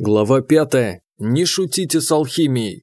Глава пятая. Не шутите с алхимией.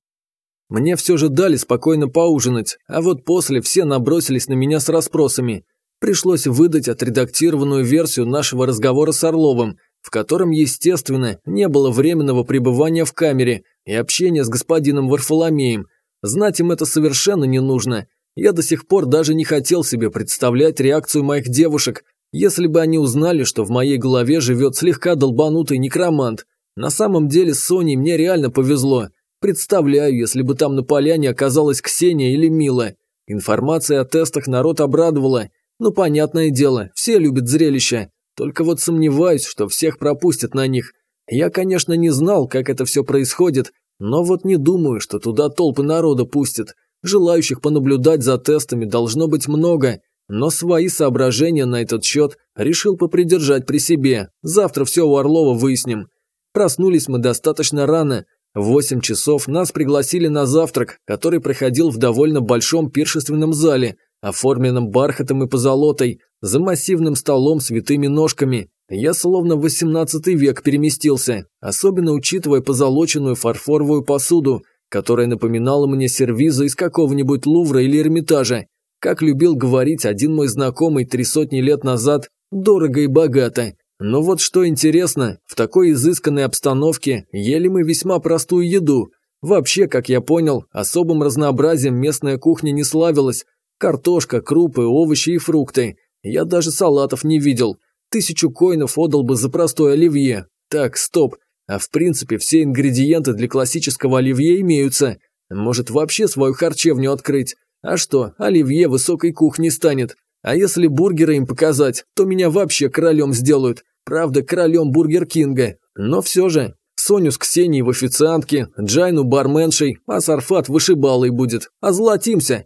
Мне все же дали спокойно поужинать, а вот после все набросились на меня с расспросами. Пришлось выдать отредактированную версию нашего разговора с Орловым, в котором, естественно, не было временного пребывания в камере и общения с господином Варфоломеем. Знать им это совершенно не нужно. Я до сих пор даже не хотел себе представлять реакцию моих девушек, если бы они узнали, что в моей голове живет слегка долбанутый некромант – на самом деле с Соней мне реально повезло. Представляю, если бы там на поляне оказалась Ксения или Мила. Информация о тестах народ обрадовала. Ну, понятное дело, все любят зрелища. Только вот сомневаюсь, что всех пропустят на них. Я, конечно, не знал, как это все происходит, но вот не думаю, что туда толпы народа пустят. Желающих понаблюдать за тестами должно быть много, но свои соображения на этот счет решил попридержать при себе. Завтра все у Орлова выясним. Проснулись мы достаточно рано. В 8 часов нас пригласили на завтрак, который проходил в довольно большом пиршественном зале, оформленном бархатом и позолотой, за массивным столом с витыми ножками. Я словно в 18 век переместился, особенно учитывая позолоченную фарфоровую посуду, которая напоминала мне сервизы из какого-нибудь Лувра или Эрмитажа. Как любил говорить один мой знакомый три сотни лет назад, дорого и богато. Но вот что интересно, в такой изысканной обстановке ели мы весьма простую еду. Вообще, как я понял, особым разнообразием местная кухня не славилась. Картошка, крупы, овощи и фрукты. Я даже салатов не видел. Тысячу коинов отдал бы за простое оливье. Так, стоп. А в принципе все ингредиенты для классического оливье имеются. Может вообще свою харчевню открыть. А что, оливье высокой кухни станет. А если бургеры им показать, то меня вообще королем сделают. Правда, королем Бургер Кинга. Но все же, Соню с Ксенией в официантки, Джайну барменшей, а Сарфат вышибалой будет. Озолотимся.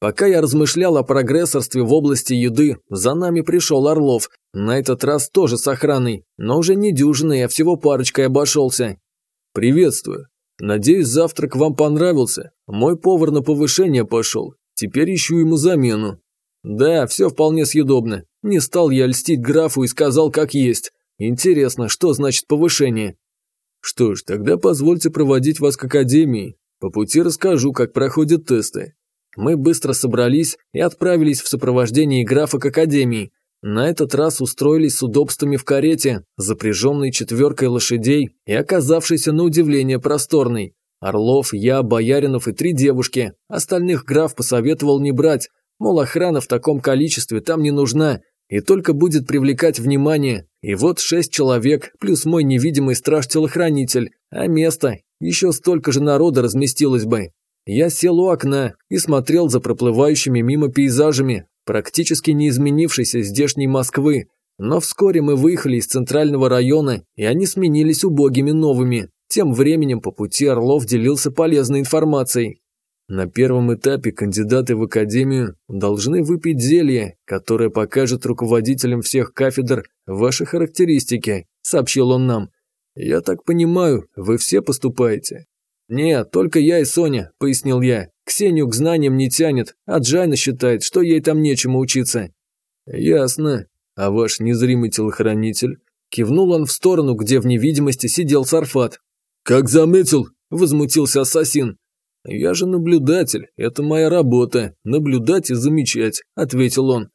Пока я размышлял о прогрессорстве в области еды, за нами пришел Орлов. На этот раз тоже с охраной, но уже не дюжиной, а всего парочкой обошелся. «Приветствую. Надеюсь, завтрак вам понравился. Мой повар на повышение пошел. Теперь ищу ему замену». «Да, все вполне съедобно. Не стал я льстить графу и сказал как есть. Интересно, что значит повышение? Что ж, тогда позвольте проводить вас к академии. По пути расскажу, как проходят тесты. Мы быстро собрались и отправились в сопровождении графа к академии. На этот раз устроились с удобствами в карете, запряженной четверкой лошадей и оказавшейся на удивление просторной. Орлов, я, Бояринов и три девушки. Остальных граф посоветовал не брать, мол, охрана в таком количестве там не нужна, и только будет привлекать внимание. И вот шесть человек, плюс мой невидимый страж-телохранитель, а место, еще столько же народа разместилось бы. Я сел у окна и смотрел за проплывающими мимо пейзажами, практически не изменившейся здешней Москвы. Но вскоре мы выехали из центрального района, и они сменились убогими новыми. Тем временем по пути Орлов делился полезной информацией. На первом этапе кандидаты в академию должны выпить зелье, которое покажет руководителям всех кафедр ваши характеристики, сообщил он нам. Я так понимаю, вы все поступаете? Нет, только я и Соня, пояснил я. Ксению к знаниям не тянет, а Джайна считает, что ей там нечему учиться. Ясно. А ваш незримый телохранитель? Кивнул он в сторону, где в невидимости сидел Сарфат. «Как заметил?» – возмутился ассасин. «Я же наблюдатель, это моя работа, наблюдать и замечать», – ответил он.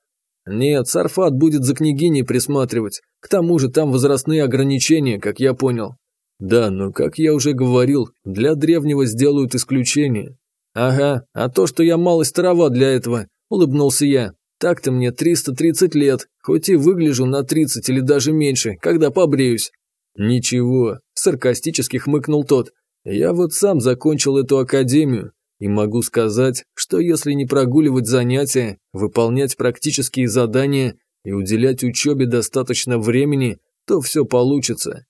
«Нет, Сарфат будет за княгиней присматривать, к тому же там возрастные ограничения, как я понял». «Да, но, как я уже говорил, для древнего сделают исключение». «Ага, а то, что я малость старова для этого», – улыбнулся я. «Так-то мне 330 лет, хоть и выгляжу на 30 или даже меньше, когда побреюсь». «Ничего», – саркастически хмыкнул тот. Я вот сам закончил эту академию и могу сказать, что если не прогуливать занятия, выполнять практические задания и уделять учебе достаточно времени, то все получится.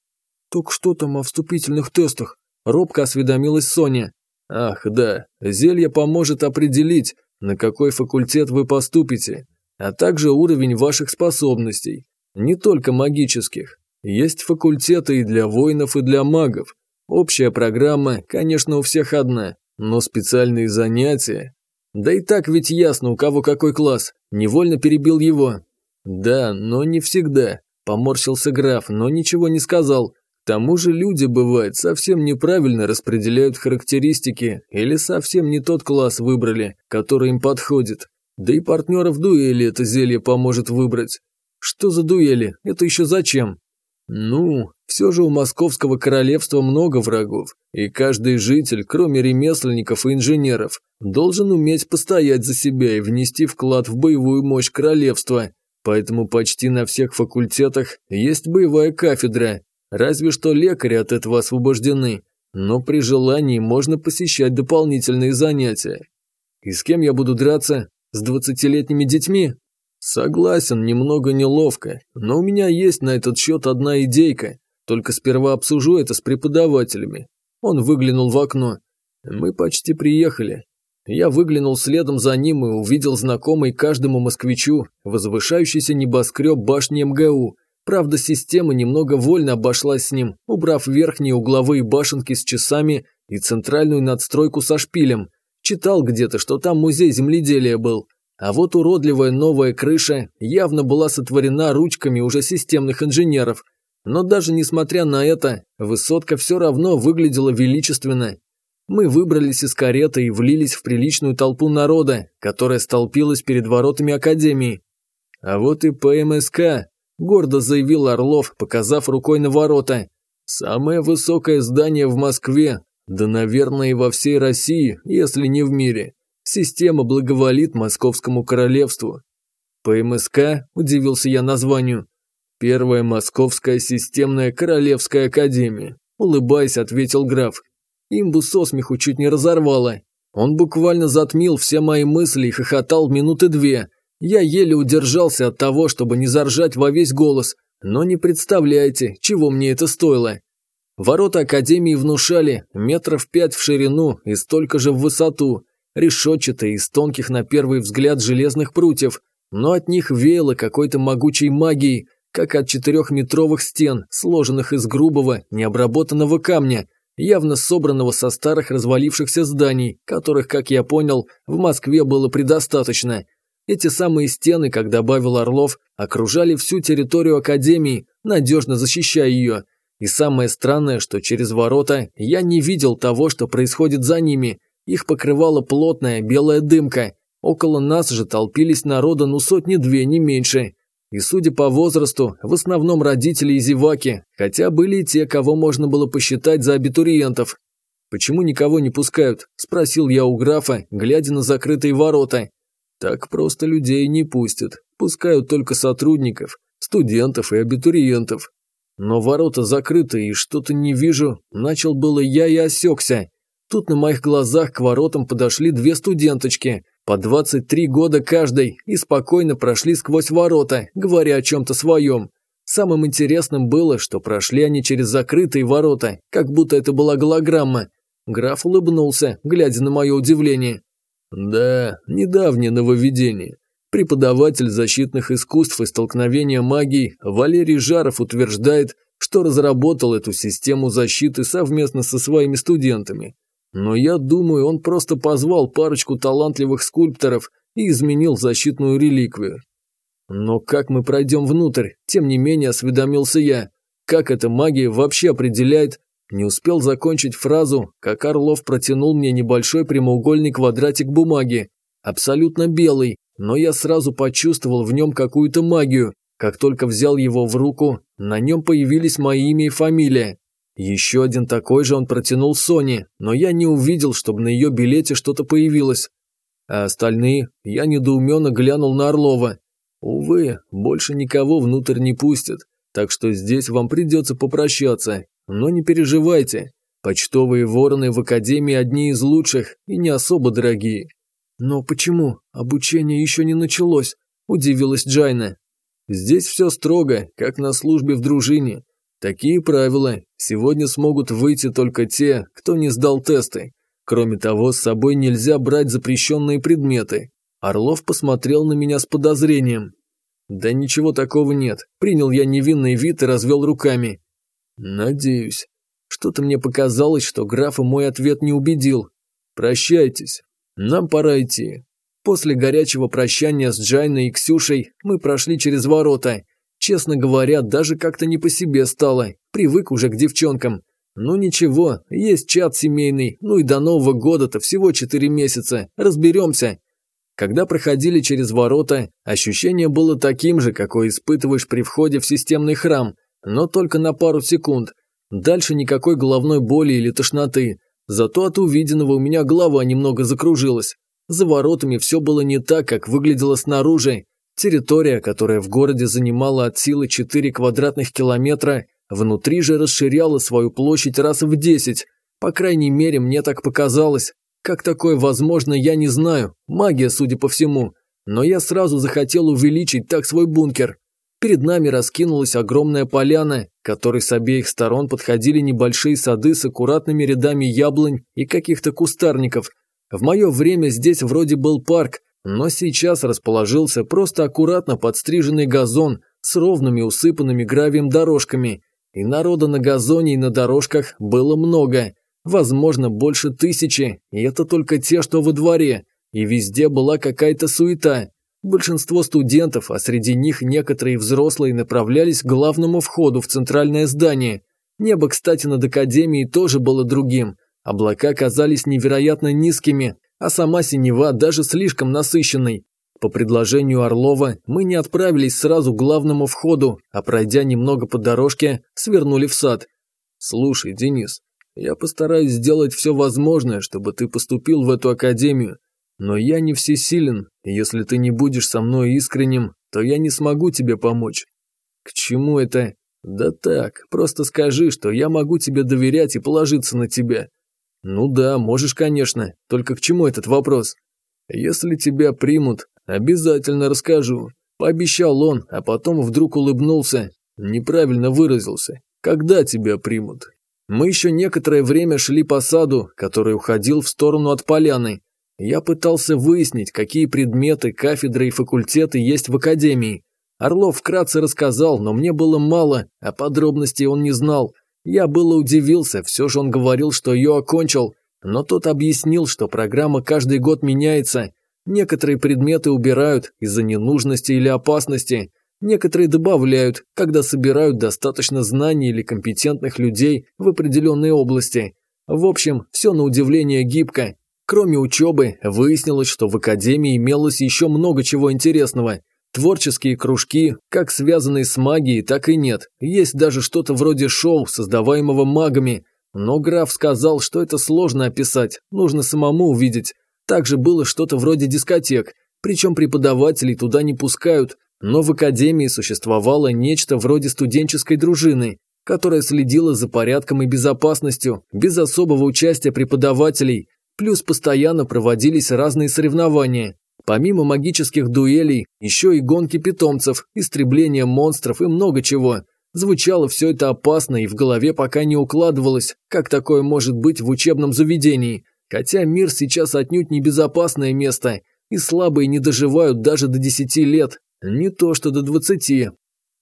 «Так что там о вступительных тестах?» – робко осведомилась Соня. «Ах, да, зелье поможет определить, на какой факультет вы поступите, а также уровень ваших способностей, не только магических. Есть факультеты и для воинов, и для магов, Общая программа, конечно, у всех одна, но специальные занятия... Да и так ведь ясно, у кого какой класс. Невольно перебил его. Да, но не всегда. Поморщился граф, но ничего не сказал. К тому же люди, бывает, совсем неправильно распределяют характеристики или совсем не тот класс выбрали, который им подходит. Да и партнеров дуэли это зелье поможет выбрать. Что за дуэли? Это еще зачем? Ну, все же у московского королевства много врагов, и каждый житель, кроме ремесленников и инженеров, должен уметь постоять за себя и внести вклад в боевую мощь королевства. Поэтому почти на всех факультетах есть боевая кафедра, Разве что лекари от этого освобождены, но при желании можно посещать дополнительные занятия. И с кем я буду драться? С двадцатилетними детьми? Согласен, немного неловко, но у меня есть на этот счет одна идейка. Только сперва обсужу это с преподавателями. Он выглянул в окно. Мы почти приехали. Я выглянул следом за ним и увидел знакомый каждому москвичу возвышающийся небоскреб башни МГУ, Правда, система немного вольно обошлась с ним, убрав верхние угловые башенки с часами и центральную надстройку со шпилем. Читал где-то, что там музей земледелия был. А вот уродливая новая крыша явно была сотворена ручками уже системных инженеров. Но даже несмотря на это, высотка все равно выглядела величественно. Мы выбрались из кареты и влились в приличную толпу народа, которая столпилась перед воротами Академии. А вот и ПМСК, гордо заявил Орлов, показав рукой на ворота. «Самое высокое здание в Москве, да, наверное, и во всей России, если не в мире. Система благоволит Московскому королевству». «ПМСК?» – удивился я названию. «Первая Московская системная королевская академия», – улыбаясь, ответил граф. Имбу со смеху чуть не разорвало. Он буквально затмил все мои мысли и хохотал минуты две, я еле удержался от того, чтобы не заржать во весь голос, но не представляете, чего мне это стоило. Ворота Академии внушали метров пять в ширину и столько же в высоту, решетчатые из тонких на первый взгляд железных прутьев, но от них веяло какой-то могучей магией, как от четырехметровых стен, сложенных из грубого, необработанного камня, явно собранного со старых развалившихся зданий, которых, как я понял, в Москве было предостаточно – эти самые стены, как добавил Орлов, окружали всю территорию Академии, надежно защищая ее. И самое странное, что через ворота я не видел того, что происходит за ними. Их покрывала плотная белая дымка. Около нас же толпились народа ну сотни-две, не меньше. И судя по возрасту, в основном родители и зеваки, хотя были и те, кого можно было посчитать за абитуриентов. «Почему никого не пускают?» – спросил я у графа, глядя на закрытые ворота. Так просто людей не пустят, пускают только сотрудников, студентов и абитуриентов. Но ворота закрыты и что-то не вижу, начал было я и осекся. Тут на моих глазах к воротам подошли две студенточки, по 23 года каждой, и спокойно прошли сквозь ворота, говоря о чем-то своем. Самым интересным было, что прошли они через закрытые ворота, как будто это была голограмма. Граф улыбнулся, глядя на мое удивление. Да, недавнее нововведение. Преподаватель защитных искусств и столкновения магии Валерий Жаров утверждает, что разработал эту систему защиты совместно со своими студентами. Но я думаю, он просто позвал парочку талантливых скульпторов и изменил защитную реликвию. Но как мы пройдем внутрь, тем не менее осведомился я. Как эта магия вообще определяет, не успел закончить фразу, как Орлов протянул мне небольшой прямоугольный квадратик бумаги, абсолютно белый, но я сразу почувствовал в нем какую-то магию. Как только взял его в руку, на нем появились мои имя и фамилия. Еще один такой же он протянул Соне, но я не увидел, чтобы на ее билете что-то появилось. А остальные я недоуменно глянул на Орлова. Увы, больше никого внутрь не пустят, так что здесь вам придется попрощаться, но не переживайте, почтовые вороны в Академии одни из лучших и не особо дорогие. Но почему? Обучение еще не началось, удивилась Джайна. Здесь все строго, как на службе в дружине. Такие правила. Сегодня смогут выйти только те, кто не сдал тесты. Кроме того, с собой нельзя брать запрещенные предметы. Орлов посмотрел на меня с подозрением. Да ничего такого нет. Принял я невинный вид и развел руками. «Надеюсь. Что-то мне показалось, что графа мой ответ не убедил. Прощайтесь. Нам пора идти». После горячего прощания с Джайной и Ксюшей мы прошли через ворота. Честно говоря, даже как-то не по себе стало, привык уже к девчонкам. Ну ничего, есть чат семейный, ну и до Нового года-то всего четыре месяца, разберемся. Когда проходили через ворота, ощущение было таким же, какое испытываешь при входе в системный храм, но только на пару секунд. Дальше никакой головной боли или тошноты. Зато от увиденного у меня голова немного закружилась. За воротами все было не так, как выглядело снаружи. Территория, которая в городе занимала от силы 4 квадратных километра, внутри же расширяла свою площадь раз в 10. По крайней мере, мне так показалось. Как такое возможно, я не знаю. Магия, судя по всему. Но я сразу захотел увеличить так свой бункер. Перед нами раскинулась огромная поляна, которой с обеих сторон подходили небольшие сады с аккуратными рядами яблонь и каких-то кустарников. В мое время здесь вроде был парк, но сейчас расположился просто аккуратно подстриженный газон с ровными усыпанными гравием дорожками. И народа на газоне и на дорожках было много, возможно, больше тысячи, и это только те, что во дворе. И везде была какая-то суета. Большинство студентов, а среди них некоторые взрослые, направлялись к главному входу в центральное здание. Небо, кстати, над академией тоже было другим. Облака казались невероятно низкими, а сама синева даже слишком насыщенной. По предложению Орлова мы не отправились сразу к главному входу, а пройдя немного по дорожке, свернули в сад. «Слушай, Денис, я постараюсь сделать все возможное, чтобы ты поступил в эту академию, но я не всесилен, и если ты не будешь со мной искренним, то я не смогу тебе помочь». «К чему это?» «Да так, просто скажи, что я могу тебе доверять и положиться на тебя. «Ну да, можешь, конечно. Только к чему этот вопрос?» «Если тебя примут, обязательно расскажу», – пообещал он, а потом вдруг улыбнулся. Неправильно выразился. «Когда тебя примут?» Мы еще некоторое время шли по саду, который уходил в сторону от поляны. Я пытался выяснить, какие предметы, кафедры и факультеты есть в академии. Орлов вкратце рассказал, но мне было мало, а подробностей он не знал – я было удивился, все же он говорил, что ее окончил, но тот объяснил, что программа каждый год меняется. Некоторые предметы убирают из-за ненужности или опасности, некоторые добавляют, когда собирают достаточно знаний или компетентных людей в определенной области. В общем, все на удивление гибко. Кроме учебы, выяснилось, что в академии имелось еще много чего интересного – Творческие кружки, как связанные с магией, так и нет. Есть даже что-то вроде шоу, создаваемого магами. Но граф сказал, что это сложно описать, нужно самому увидеть. Также было что-то вроде дискотек, причем преподавателей туда не пускают, но в академии существовало нечто вроде студенческой дружины, которая следила за порядком и безопасностью, без особого участия преподавателей, плюс постоянно проводились разные соревнования. Помимо магических дуэлей, еще и гонки питомцев, истребление монстров и много чего. Звучало все это опасно и в голове пока не укладывалось, как такое может быть в учебном заведении. Хотя мир сейчас отнюдь не безопасное место, и слабые не доживают даже до 10 лет, не то что до 20.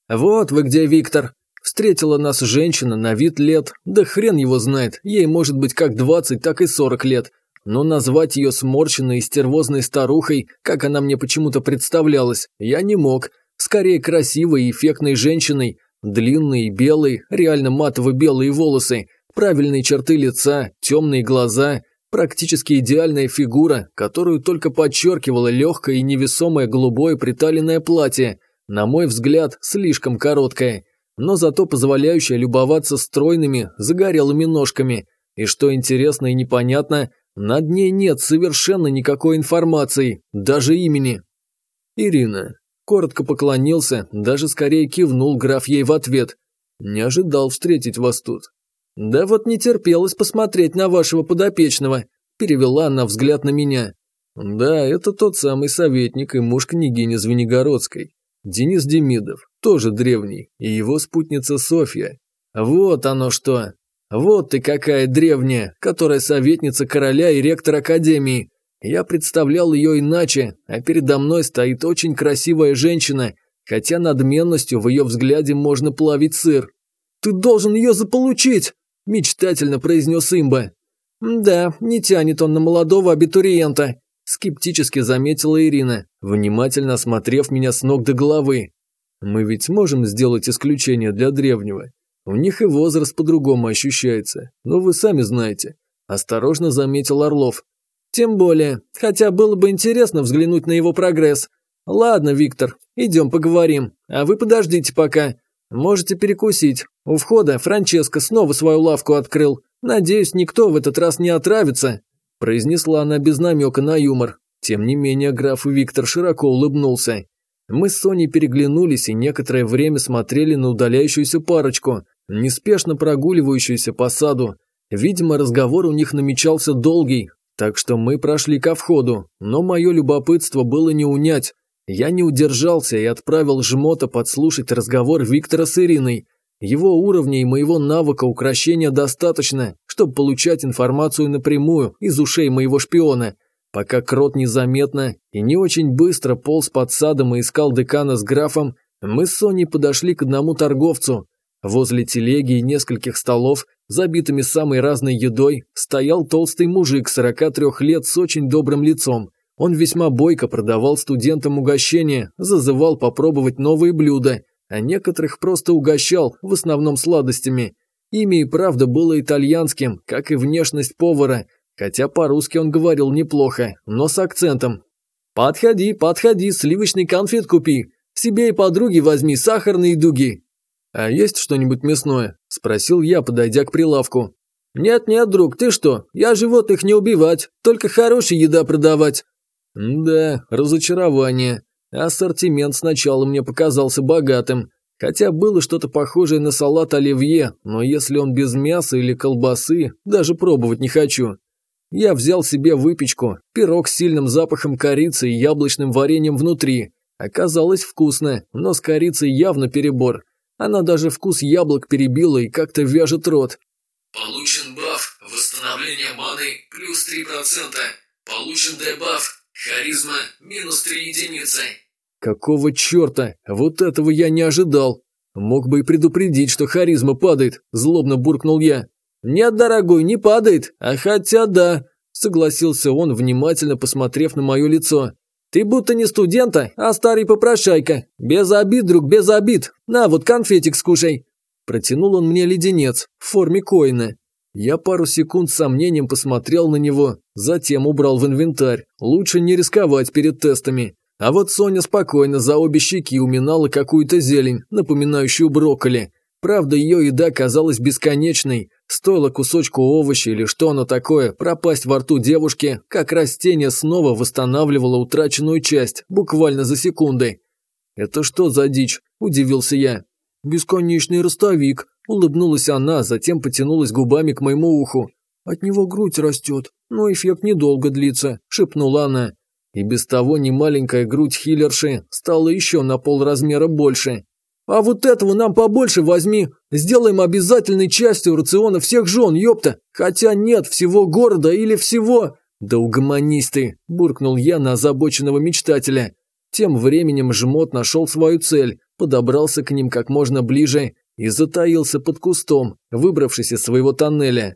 «Вот вы где, Виктор!» Встретила нас женщина на вид лет, да хрен его знает, ей может быть как 20, так и 40 лет – но назвать ее сморщенной и стервозной старухой, как она мне почему-то представлялась, я не мог. Скорее красивой и эффектной женщиной, длинные, белые, реально матово-белые волосы, правильные черты лица, темные глаза, практически идеальная фигура, которую только подчеркивало легкое и невесомое голубое приталенное платье, на мой взгляд, слишком короткое, но зато позволяющее любоваться стройными, загорелыми ножками. И что интересно и непонятно – над ней нет совершенно никакой информации, даже имени. Ирина. Коротко поклонился, даже скорее кивнул граф ей в ответ. Не ожидал встретить вас тут. Да вот не терпелось посмотреть на вашего подопечного, перевела она взгляд на меня. Да, это тот самый советник и муж княгини Звенигородской. Денис Демидов, тоже древний, и его спутница Софья. Вот оно что. Вот ты какая древняя, которая советница короля и ректор академии. Я представлял ее иначе, а передо мной стоит очень красивая женщина, хотя надменностью в ее взгляде можно плавить сыр. «Ты должен ее заполучить!» – мечтательно произнес имба. «Да, не тянет он на молодого абитуриента», – скептически заметила Ирина, внимательно осмотрев меня с ног до головы. Мы ведь можем сделать исключение для древнего. У них и возраст по-другому ощущается, но вы сами знаете. Осторожно заметил Орлов. Тем более, хотя было бы интересно взглянуть на его прогресс. Ладно, Виктор, идем поговорим, а вы подождите пока. Можете перекусить. У входа Франческо снова свою лавку открыл. Надеюсь, никто в этот раз не отравится», – произнесла она без намека на юмор. Тем не менее, граф Виктор широко улыбнулся. Мы с Соней переглянулись и некоторое время смотрели на удаляющуюся парочку, неспешно прогуливающуюся по саду. Видимо, разговор у них намечался долгий, так что мы прошли ко входу, но мое любопытство было не унять. Я не удержался и отправил жмота подслушать разговор Виктора с Ириной. Его уровня и моего навыка украшения достаточно, чтобы получать информацию напрямую из ушей моего шпиона. Пока Крот незаметно и не очень быстро полз под садом и искал декана с графом, мы с Соней подошли к одному торговцу. Возле телеги и нескольких столов, забитыми самой разной едой, стоял толстый мужик 43 лет с очень добрым лицом. Он весьма бойко продавал студентам угощения, зазывал попробовать новые блюда, а некоторых просто угощал, в основном сладостями. Имя и правда было итальянским, как и внешность повара, хотя по-русски он говорил неплохо, но с акцентом. «Подходи, подходи, сливочный конфет купи, себе и подруге возьми сахарные дуги». «А есть что-нибудь мясное?» – спросил я, подойдя к прилавку. «Нет-нет, друг, ты что? Я животных не убивать, только хорошая еда продавать. Да, разочарование. Ассортимент сначала мне показался богатым, хотя было что-то похожее на салат оливье, но если он без мяса или колбасы, даже пробовать не хочу. Я взял себе выпечку, пирог с сильным запахом корицы и яблочным вареньем внутри. Оказалось вкусно, но с корицей явно перебор. Она даже вкус яблок перебила и как-то вяжет рот. Получен баф «Восстановление маны» плюс 3%. Получен дебаф Харизма минус три единицы. Какого черта? Вот этого я не ожидал. Мог бы и предупредить, что харизма падает, злобно буркнул я. Нет, дорогой, не падает, а хотя да, согласился он, внимательно посмотрев на мое лицо. Ты будто не студента, а старый попрошайка. Без обид, друг, без обид. На, вот конфетик скушай. Протянул он мне леденец в форме коина. Я пару секунд с сомнением посмотрел на него, затем убрал в инвентарь. Лучше не рисковать перед тестами. А вот Соня спокойно за обе щеки уминала какую-то зелень, напоминающую брокколи. Правда, ее еда казалась бесконечной. Стоило кусочку овоща или что оно такое пропасть во рту девушки, как растение снова восстанавливало утраченную часть, буквально за секунды. «Это что за дичь?» – удивился я. «Бесконечный ростовик», – улыбнулась она, затем потянулась губами к моему уху. «От него грудь растет, но эффект недолго длится», – шепнула она. И без того немаленькая грудь хиллерши стала еще на полразмера больше. «А вот этого нам побольше возьми! Сделаем обязательной частью рациона всех жен, ёпта! Хотя нет, всего города или всего...» «Да угомонись ты!» – буркнул я на озабоченного мечтателя. Тем временем жмот нашел свою цель, подобрался к ним как можно ближе и затаился под кустом, выбравшись из своего тоннеля.